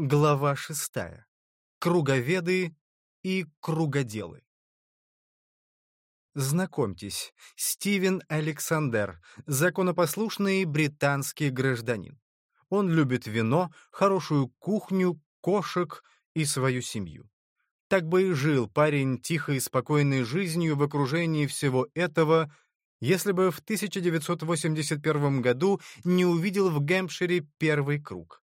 Глава шестая. Круговеды и кругоделы. Знакомьтесь, Стивен Александр, законопослушный британский гражданин. Он любит вино, хорошую кухню, кошек и свою семью. Так бы и жил парень тихой и спокойной жизнью в окружении всего этого, если бы в 1981 году не увидел в Гэмпшире первый круг.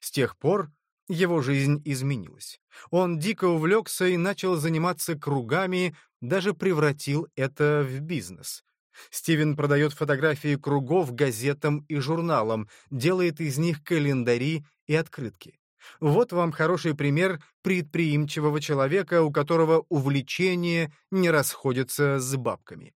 С тех пор его жизнь изменилась. Он дико увлекся и начал заниматься кругами, даже превратил это в бизнес. Стивен продает фотографии кругов газетам и журналам, делает из них календари и открытки. Вот вам хороший пример предприимчивого человека, у которого увлечение не расходится с бабками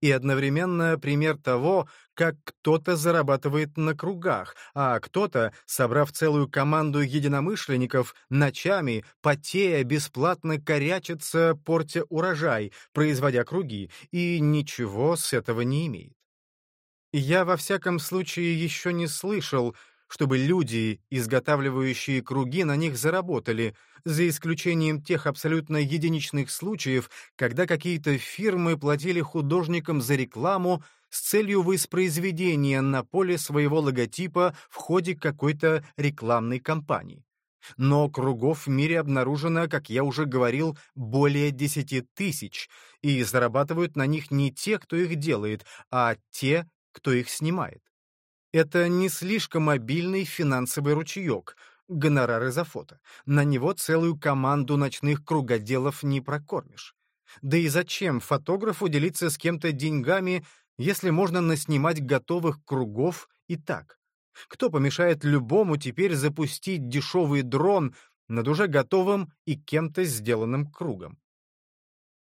и одновременно пример того, как кто-то зарабатывает на кругах, а кто-то, собрав целую команду единомышленников, ночами, потея, бесплатно корячится, портя урожай, производя круги, и ничего с этого не имеет. Я, во всяком случае, еще не слышал, чтобы люди, изготавливающие круги, на них заработали, за исключением тех абсолютно единичных случаев, когда какие-то фирмы платили художникам за рекламу с целью воспроизведения на поле своего логотипа в ходе какой-то рекламной кампании. Но кругов в мире обнаружено, как я уже говорил, более десяти тысяч, и зарабатывают на них не те, кто их делает, а те, кто их снимает. Это не слишком мобильный финансовый ручеек, гонорары за фото. На него целую команду ночных кругоделов не прокормишь. Да и зачем фотографу делиться с кем-то деньгами, если можно наснимать готовых кругов и так? Кто помешает любому теперь запустить дешевый дрон над уже готовым и кем-то сделанным кругом?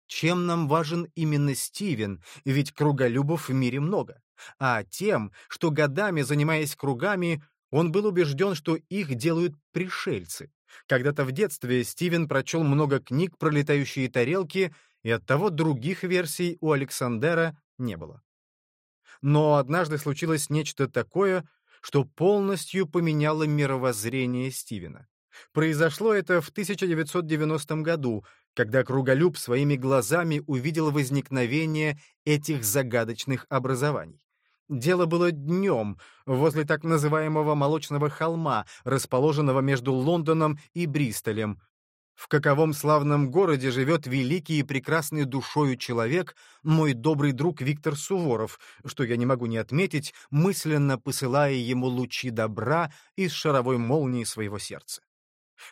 Чем нам важен именно Стивен, ведь круголюбов в мире много? А тем, что годами занимаясь кругами, он был убежден, что их делают пришельцы. Когда-то в детстве Стивен прочел много книг про летающие тарелки, и оттого других версий у Александера не было. Но однажды случилось нечто такое, что полностью поменяло мировоззрение Стивена. Произошло это в 1990 году, когда Круголюб своими глазами увидел возникновение этих загадочных образований. Дело было днем, возле так называемого Молочного холма, расположенного между Лондоном и Бристолем. В каковом славном городе живет великий и прекрасный душою человек, мой добрый друг Виктор Суворов, что я не могу не отметить, мысленно посылая ему лучи добра из шаровой молнии своего сердца.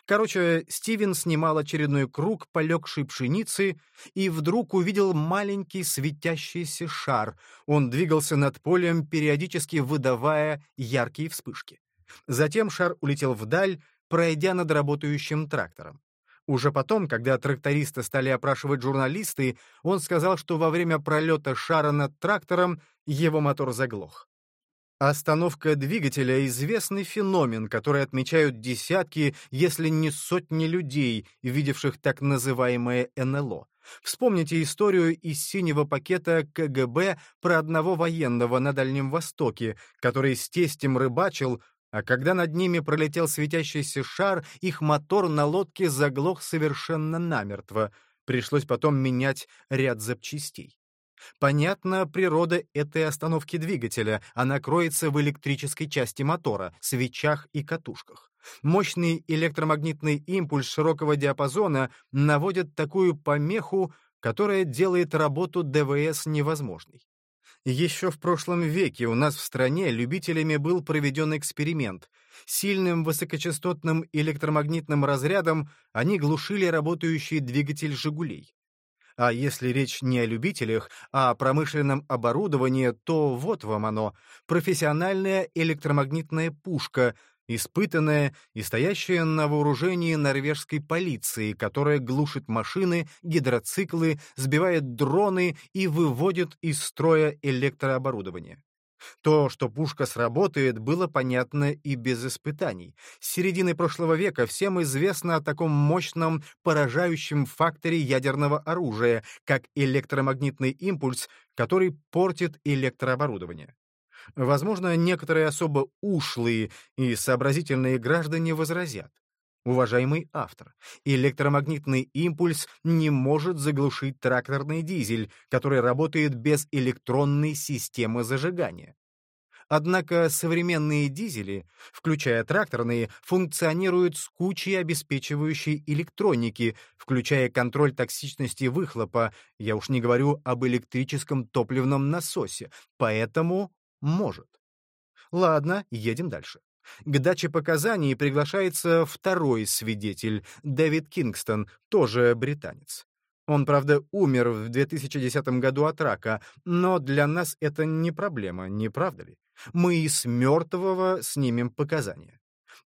Короче, Стивен снимал очередной круг полегшей пшеницы и вдруг увидел маленький светящийся шар. Он двигался над полем, периодически выдавая яркие вспышки. Затем шар улетел вдаль, пройдя над работающим трактором. Уже потом, когда трактористы стали опрашивать журналисты, он сказал, что во время пролета шара над трактором его мотор заглох. Остановка двигателя — известный феномен, который отмечают десятки, если не сотни людей, видевших так называемое НЛО. Вспомните историю из синего пакета КГБ про одного военного на Дальнем Востоке, который с тестем рыбачил, а когда над ними пролетел светящийся шар, их мотор на лодке заглох совершенно намертво. Пришлось потом менять ряд запчастей. Понятна природа этой остановки двигателя, она кроется в электрической части мотора, свечах и катушках. Мощный электромагнитный импульс широкого диапазона наводит такую помеху, которая делает работу ДВС невозможной. Еще в прошлом веке у нас в стране любителями был проведен эксперимент. Сильным высокочастотным электромагнитным разрядом они глушили работающий двигатель «Жигулей». А если речь не о любителях, а о промышленном оборудовании, то вот вам оно — профессиональная электромагнитная пушка, испытанная и стоящая на вооружении норвежской полиции, которая глушит машины, гидроциклы, сбивает дроны и выводит из строя электрооборудование. То, что пушка сработает, было понятно и без испытаний. С середины прошлого века всем известно о таком мощном поражающем факторе ядерного оружия, как электромагнитный импульс, который портит электрооборудование. Возможно, некоторые особо ушлые и сообразительные граждане возразят. Уважаемый автор, электромагнитный импульс не может заглушить тракторный дизель, который работает без электронной системы зажигания. Однако современные дизели, включая тракторные, функционируют с кучей обеспечивающей электроники, включая контроль токсичности выхлопа, я уж не говорю об электрическом топливном насосе, поэтому может. Ладно, едем дальше. К даче показаний приглашается второй свидетель, Дэвид Кингстон, тоже британец. Он, правда, умер в 2010 году от рака, но для нас это не проблема, не правда ли? Мы и с мертвого снимем показания.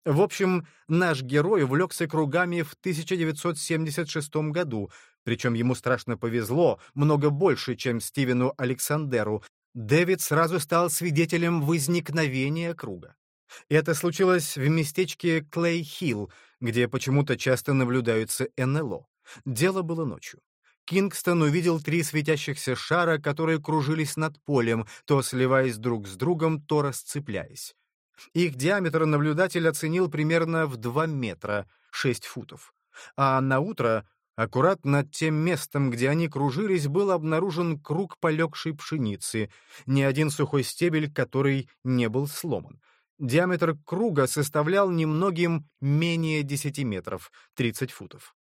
В общем, наш герой увлекся кругами в 1976 году, причем ему страшно повезло, много больше, чем Стивену Александеру. Дэвид сразу стал свидетелем возникновения круга. Это случилось в местечке Клей-Хилл, где почему-то часто наблюдаются НЛО. Дело было ночью. Кингстон увидел три светящихся шара, которые кружились над полем, то сливаясь друг с другом, то расцепляясь. Их диаметр наблюдатель оценил примерно в 2 метра, 6 футов. А на утро, аккурат над тем местом, где они кружились, был обнаружен круг полегшей пшеницы, ни один сухой стебель, который не был сломан. Диаметр круга составлял немногим менее 10 метров, 30 футов.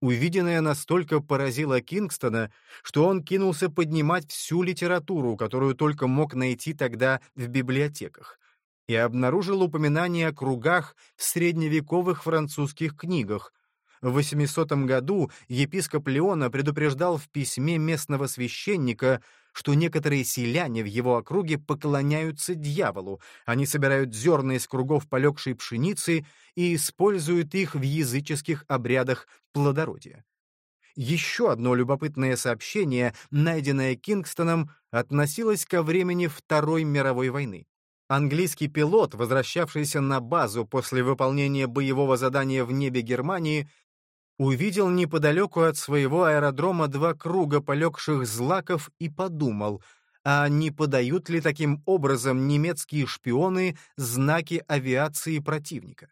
Увиденное настолько поразило Кингстона, что он кинулся поднимать всю литературу, которую только мог найти тогда в библиотеках, и обнаружил упоминания о кругах в средневековых французских книгах. В 800 году епископ Леона предупреждал в письме местного священника, что некоторые селяне в его округе поклоняются дьяволу, они собирают зерна из кругов полегшей пшеницы и используют их в языческих обрядах плодородия. Еще одно любопытное сообщение, найденное Кингстоном, относилось ко времени Второй мировой войны. Английский пилот, возвращавшийся на базу после выполнения боевого задания в небе Германии, увидел неподалеку от своего аэродрома два круга полегших злаков и подумал, а не подают ли таким образом немецкие шпионы знаки авиации противника.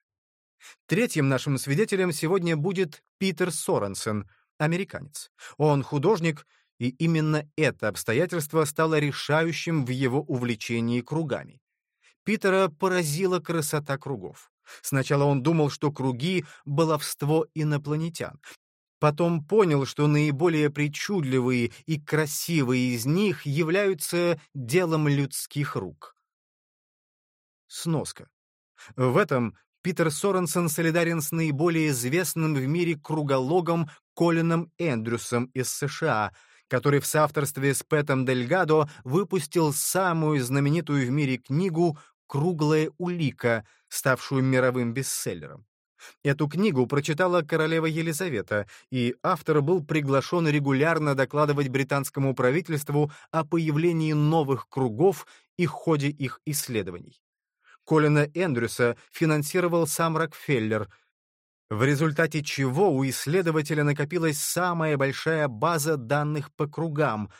Третьим нашим свидетелем сегодня будет Питер Соренсен, американец. Он художник, и именно это обстоятельство стало решающим в его увлечении кругами. Питера поразила красота кругов. Сначала он думал, что круги — баловство инопланетян. Потом понял, что наиболее причудливые и красивые из них являются делом людских рук. Сноска. В этом Питер Соренсон солидарен с наиболее известным в мире кругологом Колином Эндрюсом из США, который в соавторстве с Пэтом Дельгадо выпустил самую знаменитую в мире книгу «Круглая улика», ставшую мировым бестселлером. Эту книгу прочитала королева Елизавета, и автор был приглашен регулярно докладывать британскому правительству о появлении новых кругов и ходе их исследований. Колина Эндрюса финансировал сам Рокфеллер, в результате чего у исследователя накопилась самая большая база данных по кругам,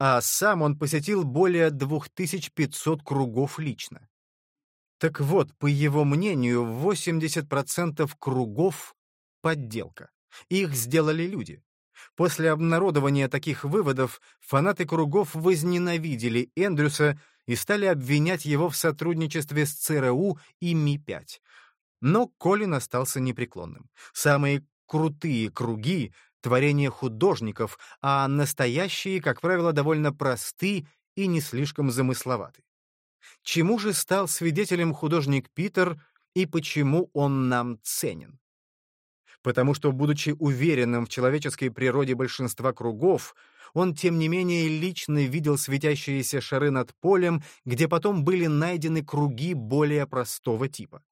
а сам он посетил более 2500 кругов лично. Так вот, по его мнению, 80% кругов — подделка. Их сделали люди. После обнародования таких выводов фанаты кругов возненавидели Эндрюса и стали обвинять его в сотрудничестве с ЦРУ и Ми-5. Но Колин остался непреклонным. Самые крутые круги творение художников, а настоящие, как правило, довольно просты и не слишком замысловаты. Чему же стал свидетелем художник Питер и почему он нам ценен? Потому что, будучи уверенным в человеческой природе большинства кругов, он, тем не менее, лично видел светящиеся шары над полем, где потом были найдены круги более простого типа.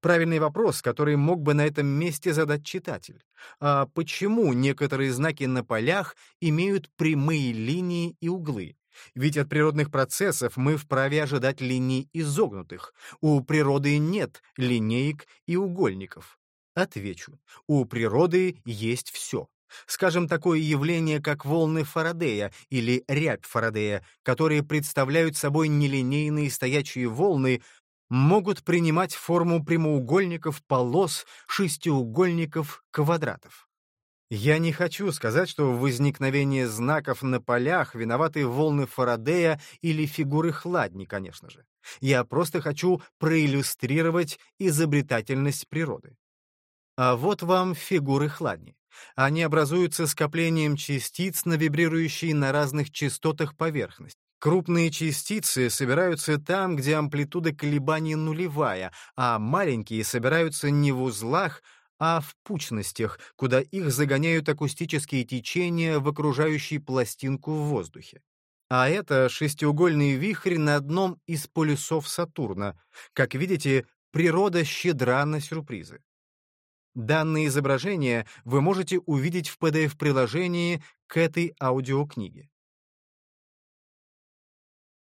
Правильный вопрос, который мог бы на этом месте задать читатель. А почему некоторые знаки на полях имеют прямые линии и углы? Ведь от природных процессов мы вправе ожидать линий изогнутых. У природы нет линеек и угольников. Отвечу. У природы есть все. Скажем, такое явление, как волны Фарадея или рябь Фарадея, которые представляют собой нелинейные стоячие волны, могут принимать форму прямоугольников, полос, шестиугольников, квадратов. Я не хочу сказать, что в возникновении знаков на полях виноваты волны Фарадея или фигуры Хладни, конечно же. Я просто хочу проиллюстрировать изобретательность природы. А вот вам фигуры Хладни. Они образуются скоплением частиц на вибрирующей на разных частотах поверхность. Крупные частицы собираются там, где амплитуда колебаний нулевая, а маленькие собираются не в узлах, а в пучностях, куда их загоняют акустические течения в окружающей пластинку в воздухе. А это шестиугольный вихрь на одном из полюсов Сатурна. Как видите, природа щедра на сюрпризы. Данное изображение вы можете увидеть в PDF-приложении к этой аудиокниге.